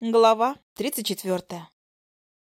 Глава 34.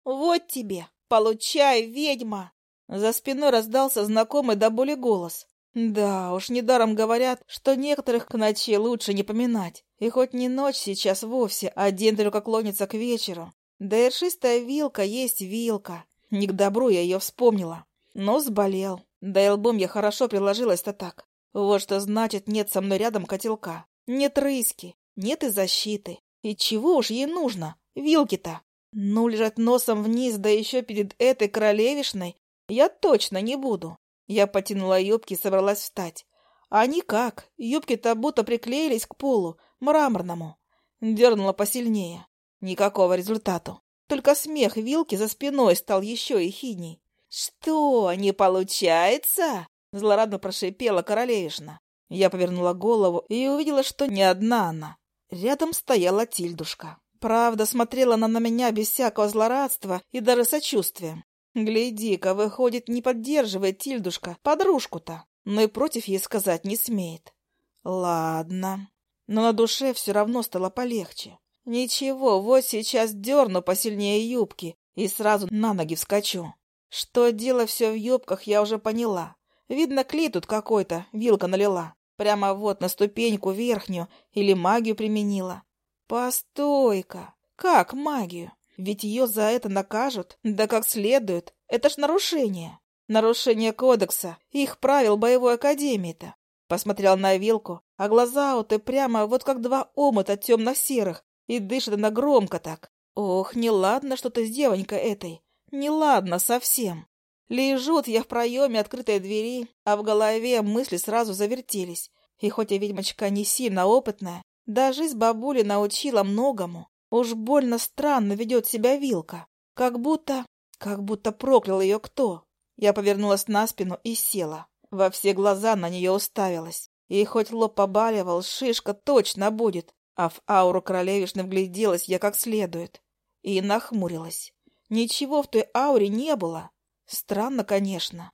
«Вот тебе! Получай, ведьма!» За спиной раздался знакомый до боли голос. Да, уж недаром говорят, что некоторых к ночи лучше не поминать. И хоть не ночь сейчас вовсе, а день только клонится к вечеру. Да ершистая вилка есть вилка. Не к добру я ее вспомнила. Нос болел. Да и лбом я хорошо приложилась-то так. Вот что значит нет со мной рядом котелка. Нет рыски, нет и защиты. И чего уж ей нужно? Вилки-то. Ну, лежать носом вниз, да еще перед этой королевишной, я точно не буду. Я потянула юбки и собралась встать. А никак, юбки-то будто приклеились к полу, мраморному. Дернула посильнее. Никакого результата. Только смех вилки за спиной стал еще и хиней. «Что, не получается?» — злорадно прошипела королевишна. Я повернула голову и увидела, что не одна она. Рядом стояла Тильдушка. Правда, смотрела она на меня без всякого злорадства и даже сочувствия. Гляди-ка, выходит, не поддерживает Тильдушка подружку-то, но и против ей сказать не смеет. Ладно. Но на душе все равно стало полегче. Ничего, вот сейчас дерну посильнее юбки и сразу на ноги вскочу. Что дело все в юбках, я уже поняла. Видно, клей тут какой-то, вилка налила. Прямо вот на ступеньку верхнюю или магию применила. Постой-ка! Как магию? Ведь ее за это накажут, да как следует. Это ж нарушение. Нарушение кодекса, их правил боевой академии-то. Посмотрел на вилку, а глаза у и прямо вот как два омута темно-серых, и дышит она громко так. Ох, неладно что-то с девонькой этой, неладно совсем. Лежут я в проеме открытой двери, а в голове мысли сразу завертелись. И хоть я ведьмочка не сильно опытная, да жизнь бабули научила многому. Уж больно странно ведет себя Вилка. Как будто... как будто проклял ее кто. Я повернулась на спину и села. Во все глаза на нее уставилась. И хоть лоб побаливал, шишка точно будет. А в ауру королевишны вгляделась я как следует. И нахмурилась. Ничего в той ауре не было. Странно, конечно.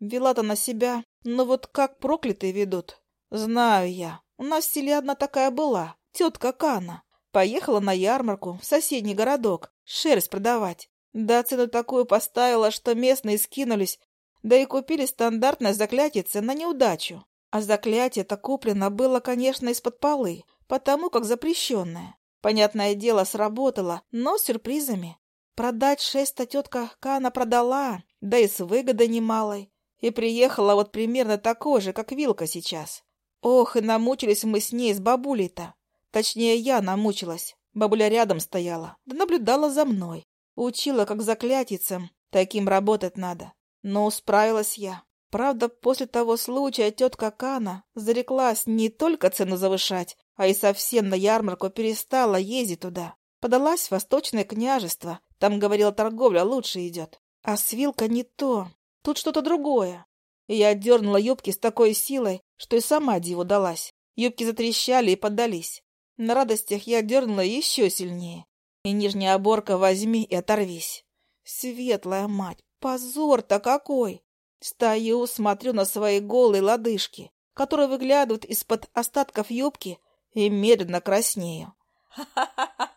Вела-то на себя, но вот как проклятые ведут. Знаю я. У нас в селе одна такая была, тетка Кана. Поехала на ярмарку в соседний городок шерсть продавать. Да цену такую поставила, что местные скинулись, да и купили стандартное заклятие на неудачу. А заклятие-то куплено было, конечно, из-под полы, потому как запрещенное. Понятное дело, сработало, но с сюрпризами. Продать шесть-то а тетка Кана продала, да и с выгодой немалой. И приехала вот примерно такой же, как Вилка сейчас. Ох, и намучились мы с ней, с бабулей-то. Точнее, я намучилась. Бабуля рядом стояла, да наблюдала за мной. Учила, как заклятицам, таким работать надо. Но справилась я. Правда, после того случая тетка Кана зареклась не только цену завышать, а и совсем на ярмарку перестала ездить туда. Подалась в Восточное княжество, там, говорила, торговля лучше идет. А свилка не то. Тут что-то другое. И я отдернула юбки с такой силой, что и сама диву далась. Юбки затрещали и поддались. На радостях я дернула еще сильнее. И нижняя оборка возьми и оторвись. Светлая мать, позор-то какой! Стою, смотрю на свои голые лодыжки, которые выглядывают из-под остатков юбки, и медленно краснею. «Ха-ха-ха!»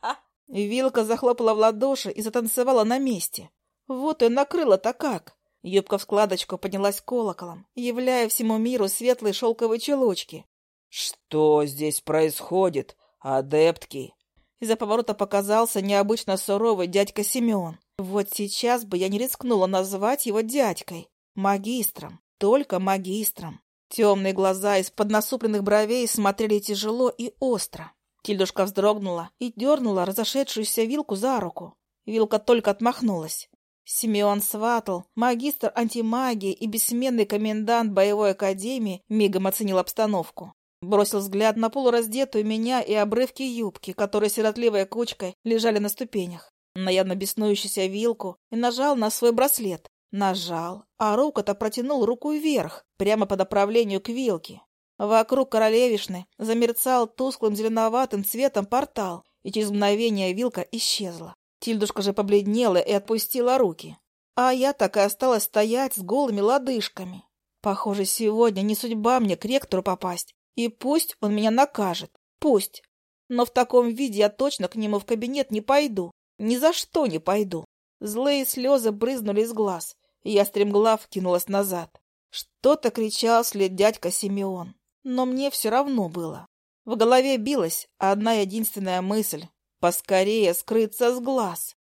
Вилка захлопала в ладоши и затанцевала на месте. Вот и накрыла-то как! Юбка в складочку поднялась колоколом, являя всему миру светлые шелковые челочки. «Что здесь происходит, адептки?» Из-за поворота показался необычно суровый дядька Семен. Вот сейчас бы я не рискнула назвать его дядькой. Магистром. Только магистром. Темные глаза из-под насупленных бровей смотрели тяжело и остро. Тильдушка вздрогнула и дернула разошедшуюся Вилку за руку. Вилка только отмахнулась. Симеон сватал магистр антимагии и бессменный комендант боевой академии, мигом оценил обстановку. Бросил взгляд на полураздетую меня и обрывки юбки, которые сиротливой кучкой лежали на ступенях, наядно беснующуюся вилку и нажал на свой браслет. Нажал, а рука-то протянул руку вверх, прямо по направлению к вилке. Вокруг королевишны замерцал тусклым зеленоватым цветом портал, и через мгновение вилка исчезла. Тильдушка же побледнела и отпустила руки. А я так и осталась стоять с голыми лодыжками. Похоже, сегодня не судьба мне к ректору попасть. И пусть он меня накажет. Пусть. Но в таком виде я точно к нему в кабинет не пойду. Ни за что не пойду. Злые слезы брызнули из глаз, и я стремглав кинулась назад. Что-то кричал след дядька Симеон но мне все равно было. В голове билась одна единственная мысль — поскорее скрыться с глаз.